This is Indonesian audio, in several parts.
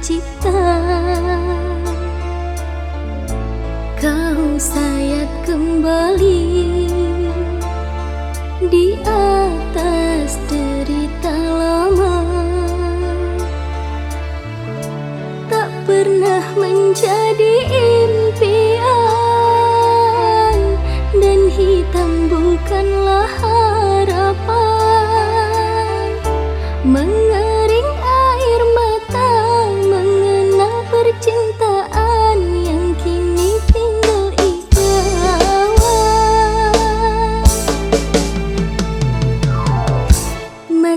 cipta Kau sayat kembali Di atas derita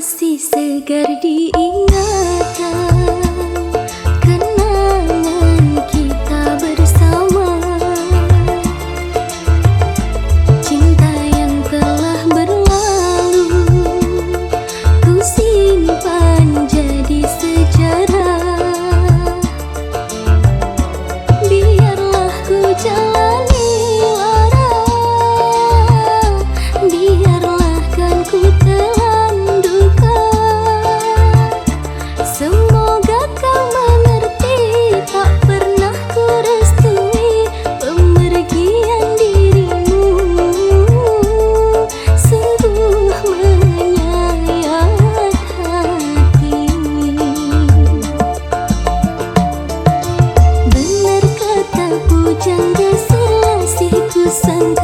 masih segar diingatan listen